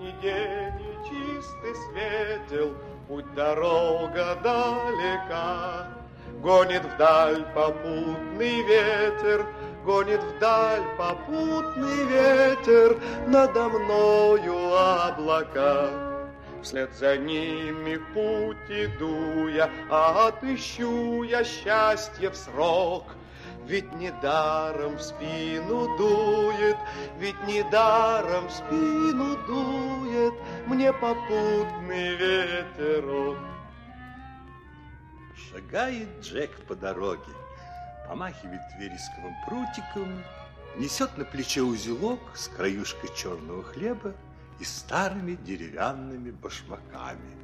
ни день, и чистый светел, Путь дорога далека. Гонит вдаль попутный ветер, Гонит вдаль попутный ветер, Надо мною облака. Вслед за ними путь иду я, А отыщу я счастье в срок — ведь недаром в спину дует, ведь недаром в спину дует мне попутный ветерок. Шагает Джек по дороге, помахивает вересковым прутиком, несет на плече узелок с краюшкой черного хлеба и старыми деревянными башмаками.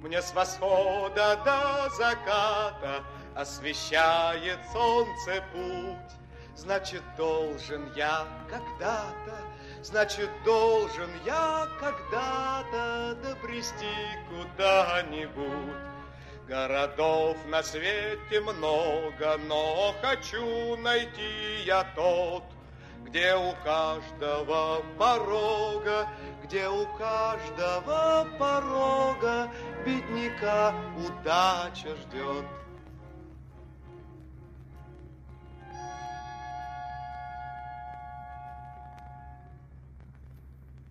Мне с восхода до заката Освещает солнце путь. Значит, должен я когда-то, Значит, должен я когда-то Добрести куда-нибудь. Городов на свете много, Но хочу найти я тот, Где у каждого порога где у каждого порога бедняка удача ждет.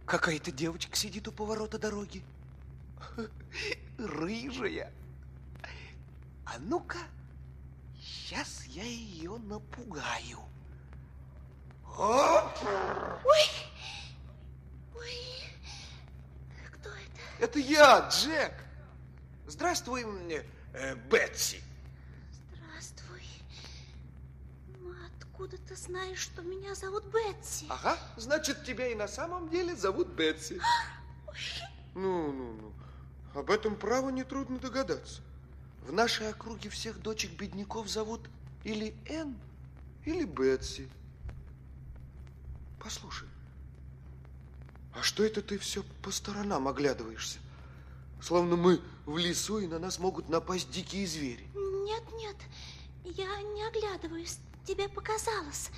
Какая-то девочка сидит у поворота дороги. Рыжая. А ну-ка, сейчас я ее напугаю. Оп! Ой! Ой! Это я, Джек. Здравствуй, э, Бетси. Здравствуй. Ну, откуда ты знаешь, что меня зовут Бетси? Ага, значит, тебя и на самом деле зовут Бетси. Ну, ну, ну. Об этом право нетрудно догадаться. В нашей округе всех дочек бедняков зовут или Энн, или Бетси. Послушай, а что это ты все по сторонам оглядываешься? Словно мы в лесу, и на нас могут напасть дикие звери. Нет, нет, я не оглядываюсь. Тебе показалось.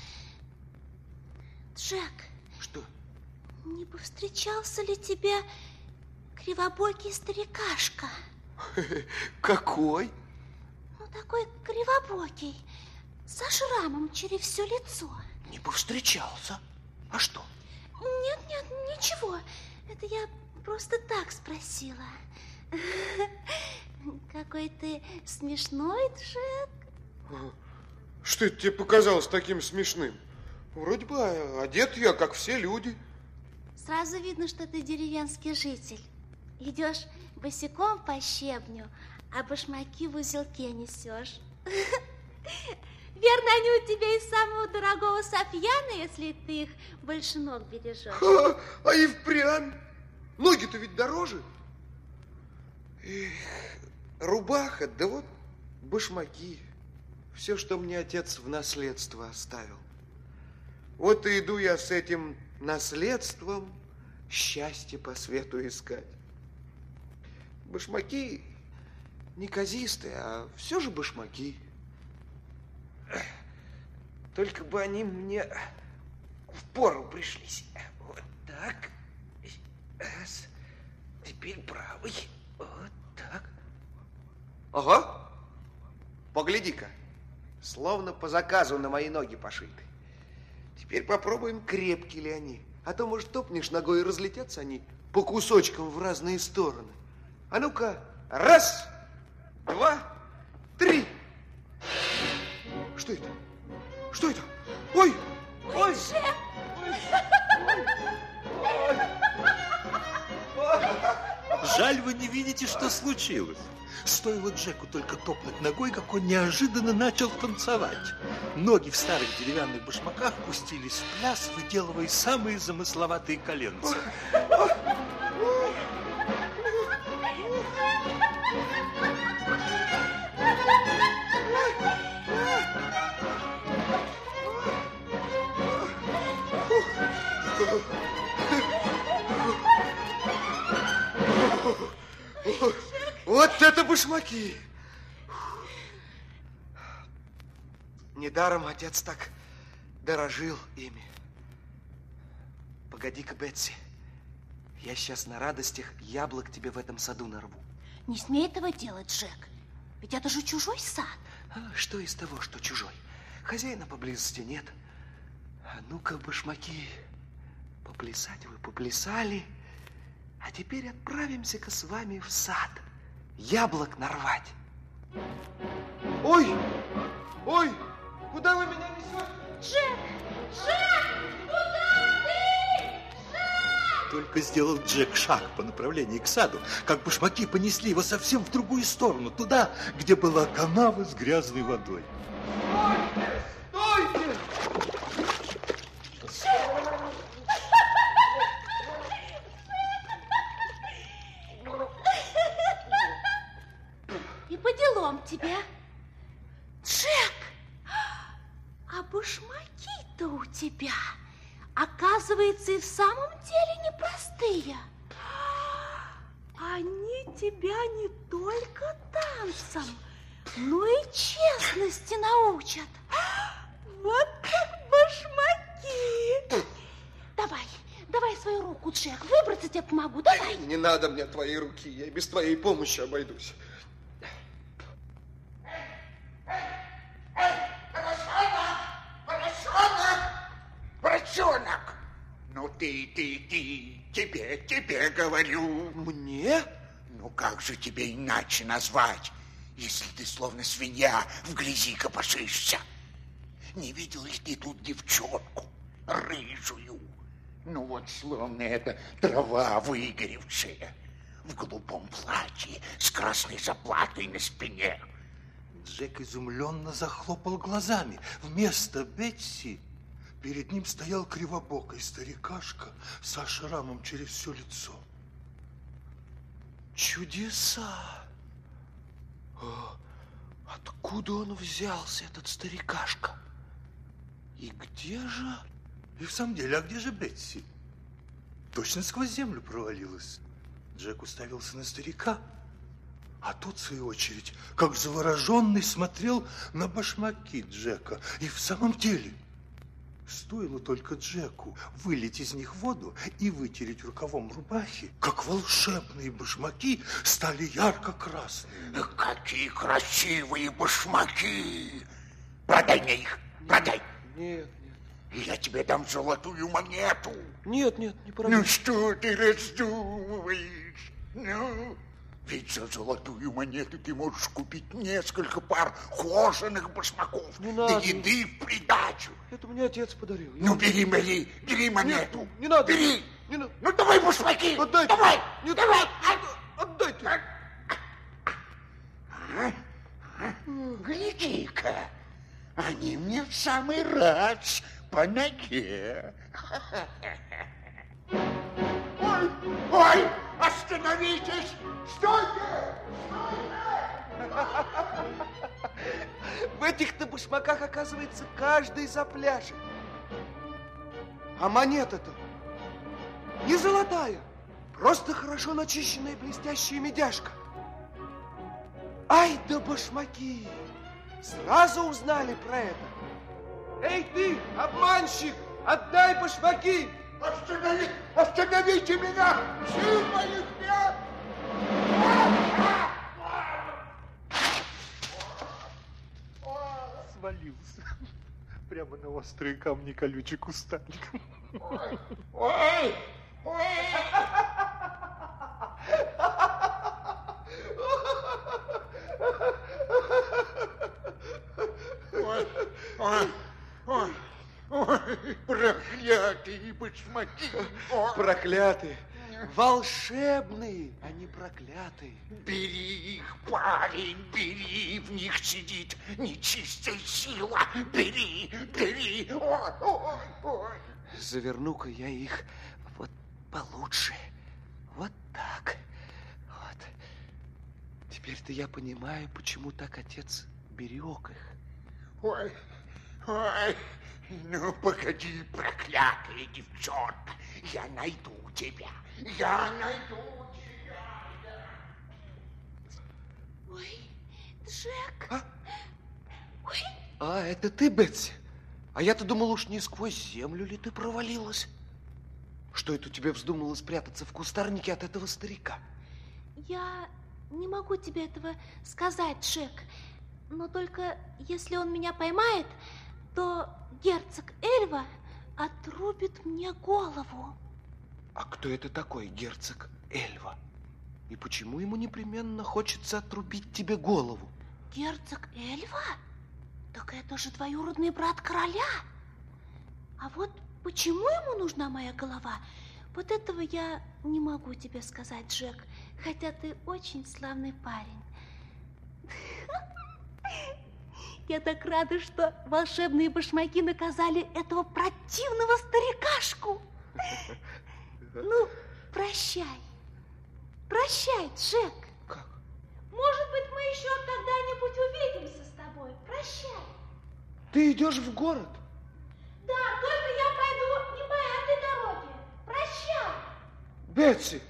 Джек. Что? Не повстречался ли тебе кривобокий старикашка? Какой? Ну, такой кривобокий, со шрамом через все лицо. Не повстречался. А что? Нет, нет, ничего. Это я просто так спросила. Какой ты смешной, Джек. Что это тебе показалось таким смешным? Вроде бы одет я, как все люди. Сразу видно, что ты деревенский житель. Идешь босиком по щебню, а башмаки в узелке несешь. Верно, они у тебя из самого дорогого софьяна, если ты их больше ног бережешь. А, а и впрямь. Ноги-то ведь дороже. Эх, рубаха, да вот башмаки. Все, что мне отец в наследство оставил. Вот и иду я с этим наследством счастье по свету искать. Башмаки неказистые, а все же башмаки. Только бы они мне в пору пришлись. Вот так. Теперь правый. Вот так. Ага. Погляди-ка. Словно по заказу на мои ноги пошиты. Теперь попробуем, крепкие ли они. А то, может, топнешь ногой и разлетятся они по кусочкам в разные стороны. А ну-ка, раз, два, три. Что это? Что это? Ой! Ой! Жаль, вы не видите, что случилось. Стоило Джеку только топнуть ногой, как он неожиданно начал танцевать. Ноги в старых деревянных башмаках пустились в пляс, выделывая самые замысловатые коленцы. Вот это башмаки! Недаром отец так дорожил ими. Погоди-ка, Бетси. Я сейчас на радостях яблок тебе в этом саду нарву. Не смей этого делать, Джек. Ведь это же чужой сад. А что из того, что чужой? Хозяина поблизости нет. А ну-ка, башмаки, поплясать вы поплясали. А теперь отправимся-ка с вами в сад. Яблок нарвать. Ой, ой, куда вы меня несете? Джек! Джек! Куда ты? Только сделал Джек шаг по направлению к саду, как башмаки понесли его совсем в другую сторону, туда, где была канава с грязной водой. Стойте! И по делам тебе. Джек! А башмаки-то у тебя, оказывается, и в самом деле непростые. Они тебя не только танцам, но и честности научат. Вот как башмаки. Давай, давай свою руку, Джек, выбраться тебе помогу, давай. Не надо мне твоей руки, я без твоей помощи обойдусь. Поросенок! Ну ты, ты, ты, тебе, тебе говорю. Мне? Ну как же тебе иначе назвать, если ты словно свинья в грязи копошишься? Не видел ли ты тут девчонку, рыжую? Ну вот словно это трава выгоревшая, в голубом платье с красной заплатой на спине. Джек изумленно захлопал глазами. Вместо Бетси перед ним стоял кривобокий старикашка со шрамом через все лицо. Чудеса! А откуда он взялся, этот старикашка? И где же... И в самом деле, а где же Бетси? Точно сквозь землю провалилась. Джек уставился на старика, а тот, в свою очередь, как завороженный, смотрел на башмаки Джека. И в самом деле, стоило только Джеку вылить из них воду и вытереть рукавом рубахи, как волшебные башмаки стали ярко-красными. Какие красивые башмаки! Продай мне их, продай. Нет, И я тебе дам золотую монету. нет, нет, не Ну продам. что ты раздумываешь? Ну, ведь за золотую монету ты можешь купить несколько пар кожаных башмаков. Не надо. еды в придачу. Это мне отец подарил. Ну, бери, бери, бери монету. не надо. Бери. Не надо. Ну, давай башмаки. Отдайте. Давай, Не давай. Отдайте. Гляди-ка, они мне в самый раз по ноге. Ой, ой, остановитесь! Стойте! В этих-то башмаках, оказывается, каждый запляшет. А монета-то не золотая, просто хорошо начищенная блестящая медяшка. Ай да башмаки! Сразу узнали про это. Эй ты, обманщик, отдай башмаки! Останови, остановите меня! Сил моих нет! Свалился прямо на острые камни колючий кустарник. Ой, ой! Ой, ой, ой, ой, проклятые башмаки! Ой. Проклятые, волшебные, а не проклятые. Бери их, парень, бери, в них сидит нечистая сила. Бери, бери. Ой, ой, ой. Заверну-ка я их вот получше. Вот так. Вот. Теперь-то я понимаю, почему так отец берег их. Ой, ой, ну погоди, проклятая девчонка, я найду тебя, я найду тебя. Ой, Джек. А? Ой, А, это ты, Бетси? А я-то думал, уж не сквозь землю ли ты провалилась? Что это тебе вздумало спрятаться в кустарнике от этого старика? Я не могу тебе этого сказать, Джек. Но только если он меня поймает, то герцог Эльва отрубит мне голову. А кто это такой герцог Эльва? И почему ему непременно хочется отрубить тебе голову? Герцог Эльва? Так это же двоюродный брат короля. А вот почему ему нужна моя голова, вот этого я не могу тебе сказать, Джек, хотя ты очень славный парень. Я так рада, что волшебные башмаки наказали этого противного старикашку. Ну, прощай. Прощай, Джек. Как? Может быть, мы еще когда-нибудь увидимся с тобой. Прощай. Ты идешь в город? Да, только я пойду не по этой дороге. Прощай. Бетси!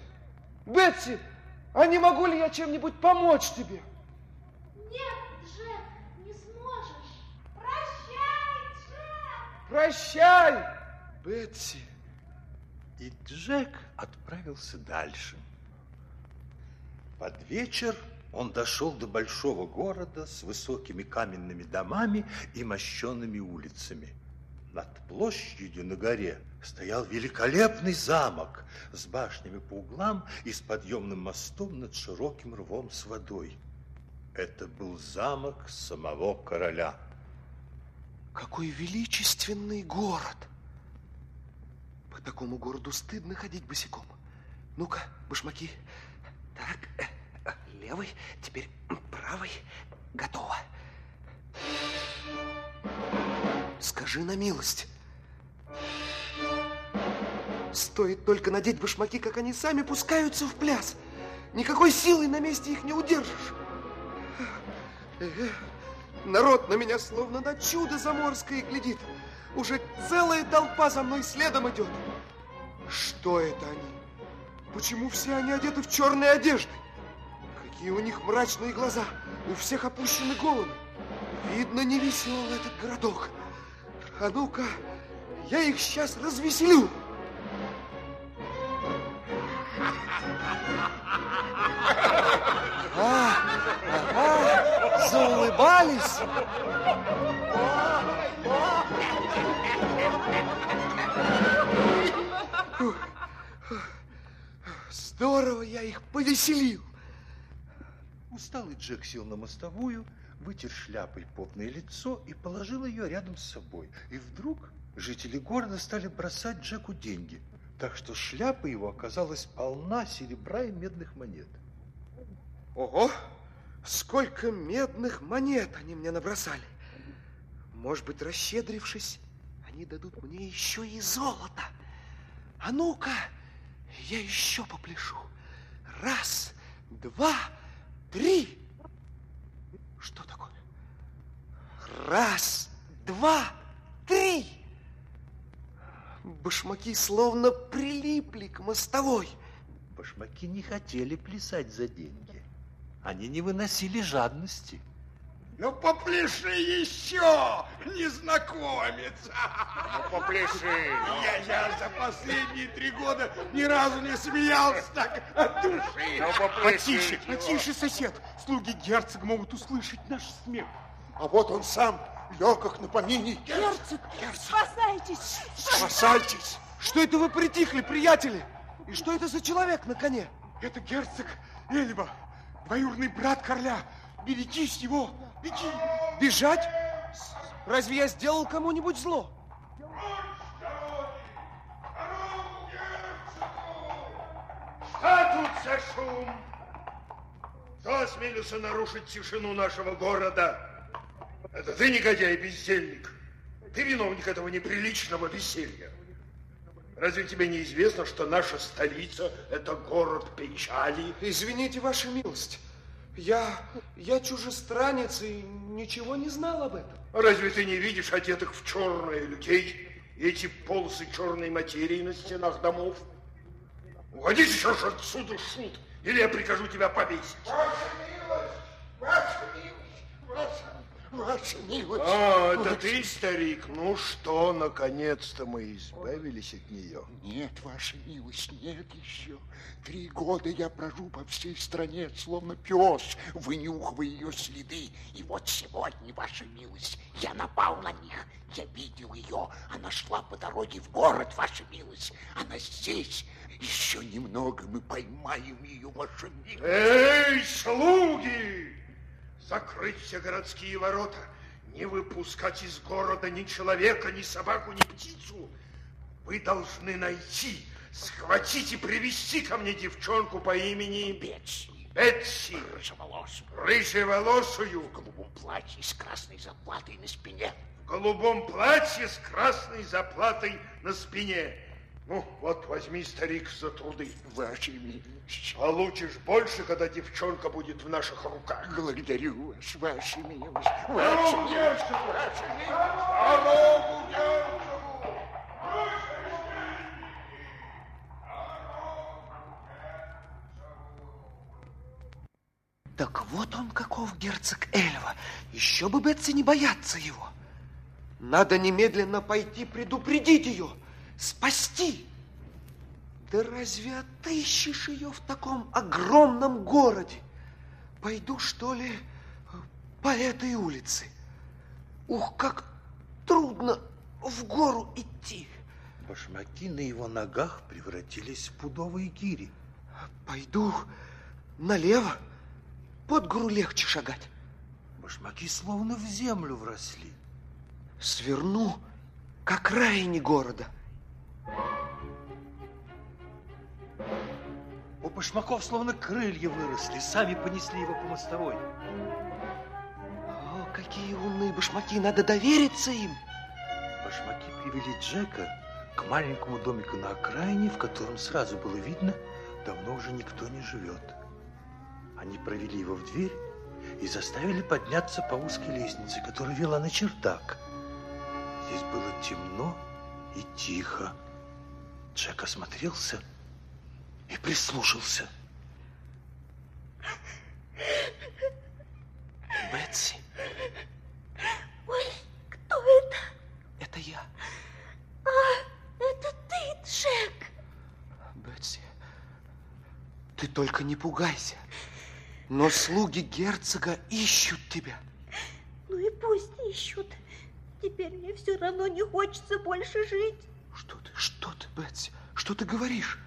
Бетси! А не могу ли я чем-нибудь помочь тебе? Нет, Джек, не сможешь. Прощай, Джек. Прощай, Бетси. И Джек отправился дальше. Под вечер он дошел до большого города с высокими каменными домами и мощенными улицами. Над площадью на горе стоял великолепный замок с башнями по углам и с подъемным мостом над широким рвом с водой. Это был замок самого короля. Какой величественный город! По такому городу стыдно ходить босиком. Ну-ка, башмаки. Так, э, левый, теперь правый. Готово. Скажи на милость. Стоит только надеть башмаки, как они сами пускаются в пляс. Никакой силой на месте их не удержишь. Народ на меня словно на чудо заморское глядит. Уже целая толпа за мной следом идет. Что это они? Почему все они одеты в черные одежды? Какие у них мрачные глаза, у всех опущены головы. Видно, не весел этот городок. А ну-ка, я их сейчас развеселю. А, ага, заулыбались. Здорово я их повеселил. Усталый Джек сел на мостовую, вытер шляпой потное лицо и положил ее рядом с собой. И вдруг жители города стали бросать Джеку деньги, так что шляпа его оказалась полна серебра и медных монет. Ого, сколько медных монет они мне набросали. Может быть, расщедрившись, они дадут мне еще и золото. А ну-ка, я еще попляшу. Раз, два, три. Что такое? Раз, два, три. Башмаки словно прилипли к мостовой. Башмаки не хотели плясать за деньги. Они не выносили жадности. Ну, попляши еще, незнакомец. Ну, попляши. Я, я за последние три года ни разу не смеялся так от души. Ну, попляши. Потише, потише, сосед. Слуги герцога могут услышать наш смех. А вот он сам, легок на помине. Герцог, спасайтесь. Спасайтесь. Что это вы притихли, приятели? И что это за человек на коне? Это герцог Эльва, двоюродный брат короля. Берегись его, беги. Бежать? Разве я сделал кому-нибудь зло? Что тут за шум? Кто осмелился нарушить тишину нашего города? Это ты, негодяй, бездельник. Ты виновник этого неприличного веселья. Разве тебе не известно, что наша столица – это город печали? Извините, ваша милость. Я, я чужестранец и ничего не знал об этом. Разве ты не видишь одетых в черное людей и эти полосы черной материи на стенах домов? Уходи сейчас отсюда, шут, или я прикажу тебя повесить. Ваша милость, ваша ваша... Милость. А, это ты, старик? Ну что, наконец-то мы избавились от нее? Нет, ваша милость, нет еще. Три года я брожу по всей стране, словно пес, вынюхивая ее следы. И вот сегодня, ваша милость, я напал на них. Я видел ее. Она шла по дороге в город, ваша милость. Она здесь. Еще немного мы поймаем ее, ваша милость. Эй, слуги! Закрыть все городские ворота. Не выпускать из города ни человека, ни собаку, ни птицу. Вы должны найти, схватить и привести ко мне девчонку по имени Бетси. Бетси. Рыжеволосую. Рыжеволосую. В голубом платье с красной заплатой на спине. В голубом платье с красной заплатой на спине. Ну, вот возьми, старик, за труды. Ваша милость. Получишь больше, когда девчонка будет в наших руках. Благодарю вас, ваша милость. Ваша Дорогу милость. Ваша милость. Дорогу держу! Так вот он каков герцог Эльва. Еще бы Бетси не бояться его. Надо немедленно пойти предупредить ее, спасти. Да разве отыщешь ее в таком огромном городе? Пойду, что ли, по этой улице. Ух, как трудно в гору идти. Башмаки на его ногах превратились в пудовые гири. Пойду налево. Под гору легче шагать. Башмаки словно в землю вросли. Сверну к окраине города. У башмаков словно крылья выросли, сами понесли его по мостовой. О, какие умные башмаки, надо довериться им. Башмаки привели Джека к маленькому домику на окраине, в котором сразу было видно, давно уже никто не живет. Они провели его в дверь и заставили подняться по узкой лестнице, которая вела на чердак. Здесь было темно и тихо. Джек осмотрелся и прислушался. Бетси, Ой, кто это? это я. А, это ты, Джек. Бетси, ты только не пугайся. Но слуги герцога ищут тебя. Ну и пусть ищут. Теперь мне все равно не хочется больше жить. Что ты, что ты, Бетси? Что ты говоришь?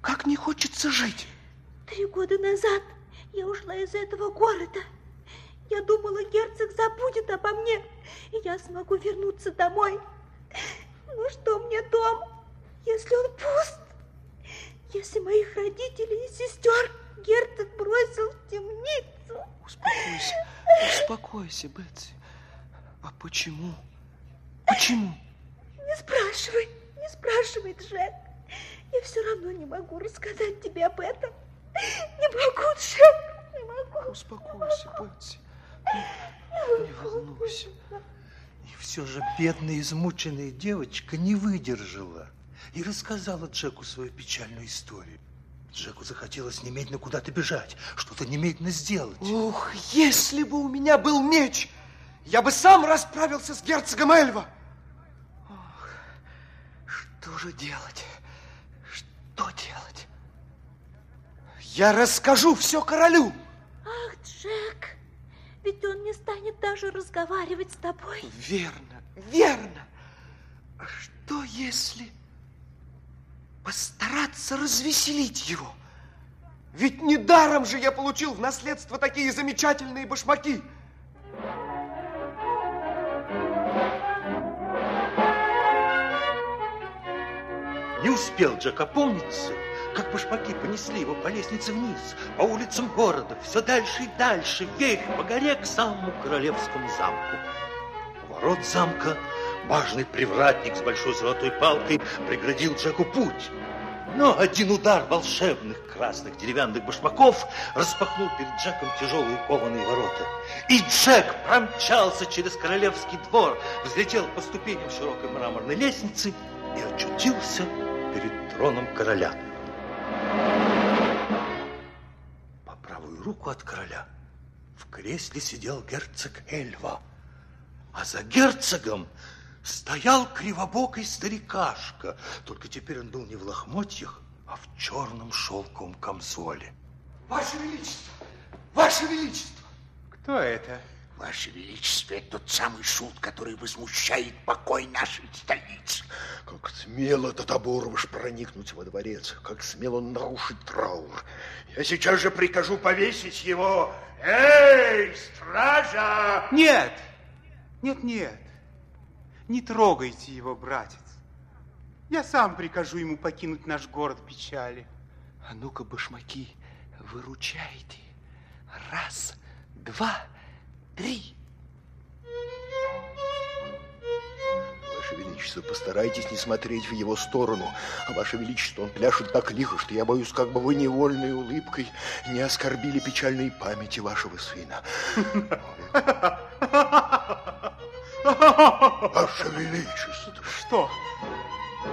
Как не хочется жить? Три года назад я ушла из этого города. Я думала, герцог забудет обо мне, и я смогу вернуться домой. Ну что мне дом, если он пуст? Если моих родителей и сестер герцог бросил в темницу? Успокойся, успокойся, Бетси. А почему? Почему? Не спрашивай, не спрашивай, Джек. Я все равно не могу рассказать тебе об этом. Не могу, Джек, не могу. Успокойся. Не, не волнуйся. И все же бедная, измученная девочка не выдержала и рассказала Джеку свою печальную историю. Джеку захотелось немедленно куда-то бежать, что-то немедленно сделать. Ух, если бы у меня был меч, я бы сам расправился с герцогом Эльва. Что же делать? Что делать? Я расскажу все королю. Ах, Джек, ведь он не станет даже разговаривать с тобой. Верно, верно. А что если постараться развеселить его? Ведь недаром же я получил в наследство такие замечательные башмаки. Не успел Джек опомниться, как башмаки понесли его по лестнице вниз, по улицам города, все дальше и дальше, вверх по горе к самому королевскому замку. У ворот замка важный привратник с большой золотой палкой преградил Джеку путь. Но один удар волшебных красных деревянных башмаков распахнул перед Джеком тяжелые кованые ворота. И Джек промчался через королевский двор, взлетел по ступеням широкой мраморной лестницы и очутился перед троном короля. По правую руку от короля в кресле сидел герцог Эльва, за герцогом стоял кривобокий старикашка. Только теперь он был не в лохмотьях, а в черном шелковом камзоле. Ваше Величество! Ваше Величество! Кто это? Ваше Величество, это тот самый шут, который возмущает покой нашей столицы. Как смело этот оборвыш проникнуть во дворец, как смело он нарушить траур. Я сейчас же прикажу повесить его. Эй, стража! Нет! Нет, нет. Не трогайте его, братец. Я сам прикажу ему покинуть наш город печали. А ну-ка, башмаки, выручайте. Раз, два, три. Ваше Величество, постарайтесь не смотреть в его сторону. А Ваше Величество, он пляшет так лихо, что я боюсь, как бы вы невольной улыбкой не оскорбили печальной памяти вашего сына. Ваше Величество. Что?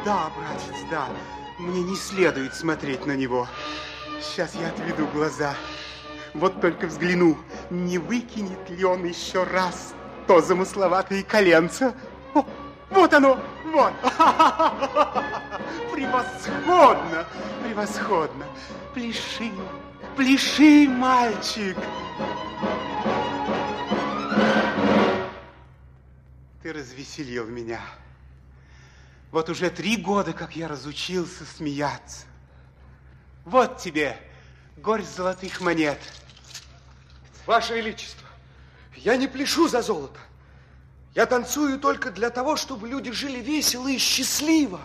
Да, братец, да. Мне не следует смотреть на него. Сейчас я отведу глаза. Вот только взгляну, не выкинет ли он еще раз то замысловатое коленце. О, вот оно, вот. Превосходно, превосходно. Пляши, пляши, мальчик. Ты развеселил меня. Вот уже три года, как я разучился смеяться. Вот тебе горсть золотых монет. Ваше Величество, я не пляшу за золото. Я танцую только для того, чтобы люди жили весело и счастливо.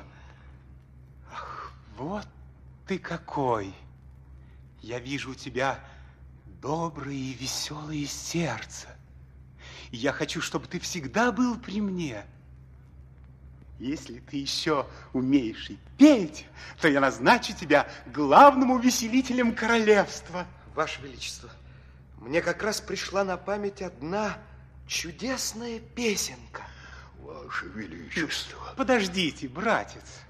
Вот ты какой. Я вижу у тебя доброе и веселое сердце. Я хочу, чтобы ты всегда был при мне. Если ты еще умеешь и петь, то я назначу тебя главным увеселителем королевства. Ваше Величество, мне как раз пришла на память одна чудесная песенка. Ваше Величество. Подождите, братец.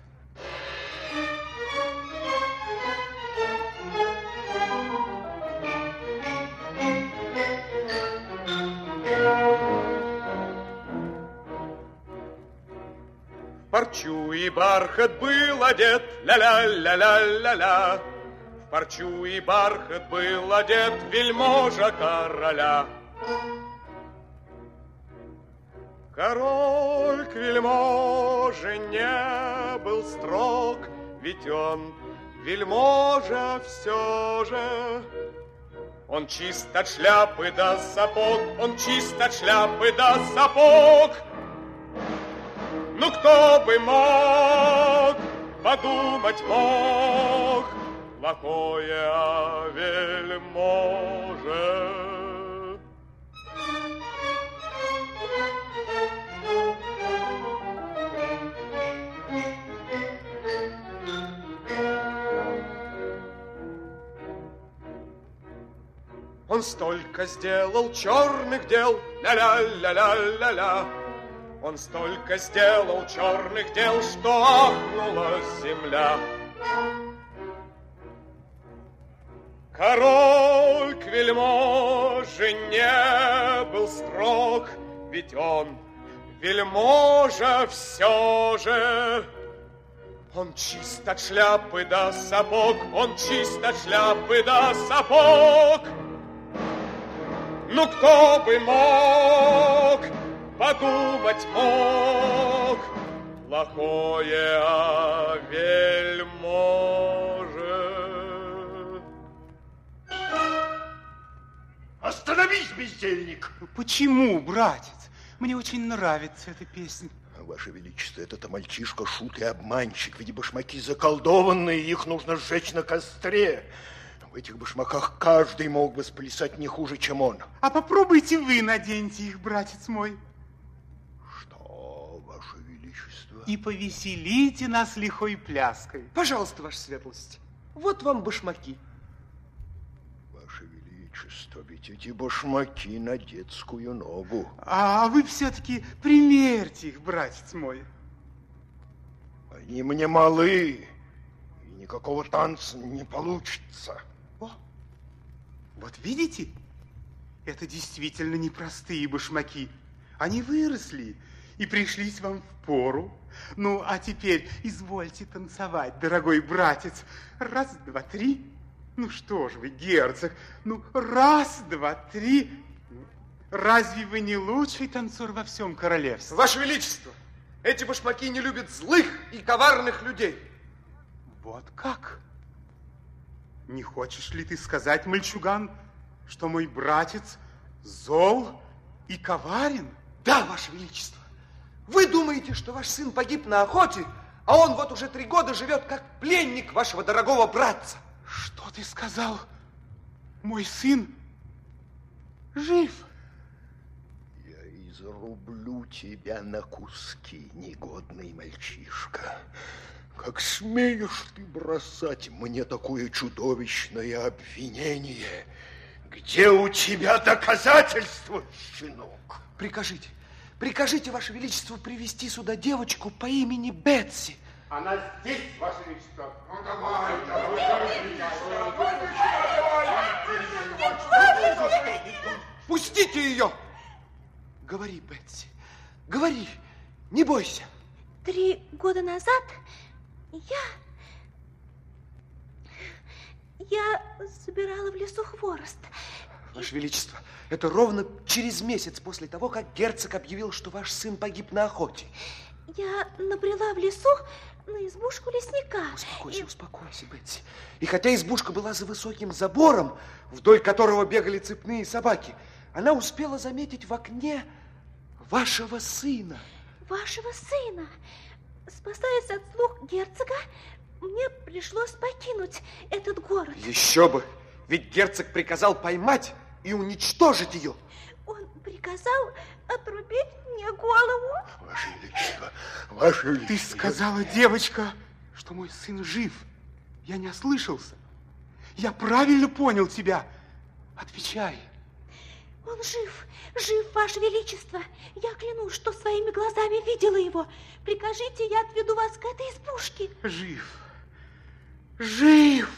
Парчу и бархат был одет, ля-ля-ля-ля-ля-ля. В парчу и бархат был одет вельможа короля. Король к вельможе не был строг, ведь он вельможа все же. Он чист от шляпы до сапог, он чист от шляпы до сапог. Ну кто бы мог подумать мог плохое о вельможе. Он столько сделал черных дел, ля-ля-ля-ля-ля-ля. Он столько сделал черных дел, что ахнула земля. Король к вельможе не был строг, ведь он вельможа все же. Он чист от шляпы до сапог, он чист от шляпы до сапог. Ну кто бы мог подумать мог плохое о вельможе. Остановись, бездельник! Почему, братец? Мне очень нравится эта песня. Ваше Величество, этот мальчишка шут и обманщик. Ведь башмаки заколдованные, их нужно сжечь на костре. В этих башмаках каждый мог бы сплясать не хуже, чем он. А попробуйте вы наденьте их, братец мой. Что, Ваше Величество? И повеселите нас лихой пляской. Пожалуйста, Ваша Светлость, вот вам башмаки. Ваше Величество, ведь эти башмаки на детскую ногу. А вы все-таки примерьте их, братец мой. Они мне малы, и никакого танца не получится. О, вот видите, это действительно непростые башмаки. Они выросли и пришлись вам в пору. Ну, а теперь извольте танцевать, дорогой братец. Раз, два, три. Ну что ж вы, герцог, ну раз, два, три. Разве вы не лучший танцор во всем королевстве? Ваше Величество, эти башмаки не любят злых и коварных людей. Вот как? Не хочешь ли ты сказать, мальчуган, что мой братец зол и коварен? Да, Ваше Величество. Вы думаете, что ваш сын погиб на охоте, а он вот уже три года живет как пленник вашего дорогого братца. Что ты сказал? Мой сын жив. Я изрублю тебя на куски, негодный мальчишка. Как смеешь ты бросать мне такое чудовищное обвинение? Где у тебя доказательства, щенок? Прикажите, прикажите, Ваше Величество, привести сюда девочку по имени Бетси. Она здесь, Ваше Величество. Ну, давай, Пустите ее! Говори, Бетси, говори, не бойся. Три года назад я... Я собирала в лесу хворост. Ваше Величество, это ровно через месяц после того, как герцог объявил, что ваш сын погиб на охоте. Я набрела в лесу на избушку лесника. Успокойся, и... успокойся, Бетси. И хотя избушка была за высоким забором, вдоль которого бегали цепные собаки, она успела заметить в окне вашего сына. Вашего сына? Спасаясь от слух герцога, мне пришлось покинуть этот город. Еще бы! Ведь герцог приказал поймать и уничтожить ее. Он приказал отрубить мне голову. Ваше Величество, Ваше Величество. Ты сказала, девочка, что мой сын жив. Я не ослышался. Я правильно понял тебя. Отвечай. Он жив, жив, Ваше Величество. Я клянусь, что своими глазами видела его. Прикажите, я отведу вас к этой избушке. Жив, жив.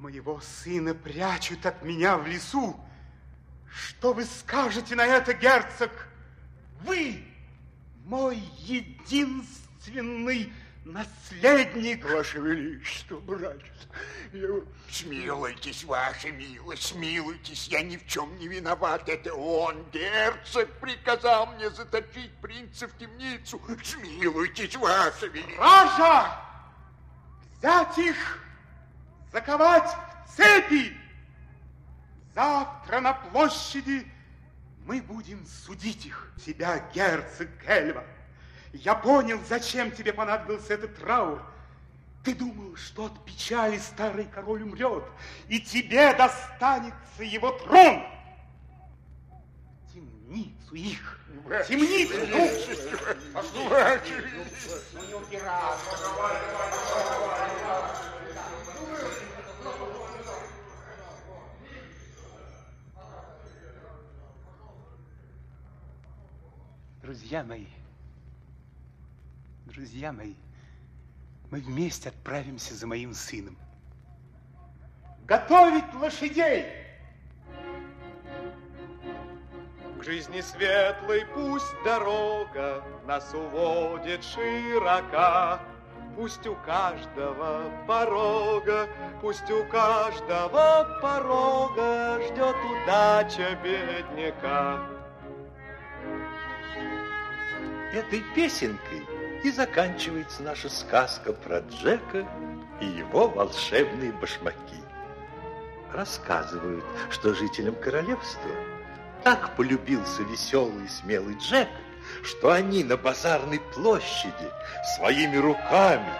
Моего сына прячут от меня в лесу. Что вы скажете на это, герцог? Вы, мой единственный наследник. Ваше Величество, братец, я... Смилуйтесь, ваша милость, смилуйтесь, я ни в чем не виноват. Это он, герцог, приказал мне заточить принца в темницу. Смилуйтесь, ваше величество. Ража! Взять их, заковать в цепи. Завтра на площади мы будем судить их. Тебя, герцог Гельва. Я понял, зачем тебе понадобился этот траур. Ты думал, что от печали старый король умрет, и тебе достанется его трон. Темницу их, темницу. Ну, не упирай. Друзья мои, друзья мои, мы вместе отправимся за моим сыном. Готовить лошадей! К жизни светлой пусть дорога нас уводит широка. Пусть у каждого порога, пусть у каждого порога ждет удача бедняка. Этой песенкой и заканчивается наша сказка про Джека и его волшебные башмаки. Рассказывают, что жителям королевства так полюбился веселый и смелый Джек, что они на базарной площади своими руками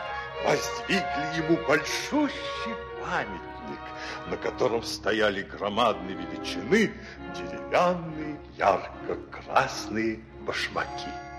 воздвигли ему большущий памятник, на котором стояли громадной величины деревянные ярко-красные башмаки.